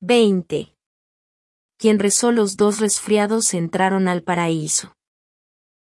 20. Quien rezó los dos resfriados entraron al paraíso.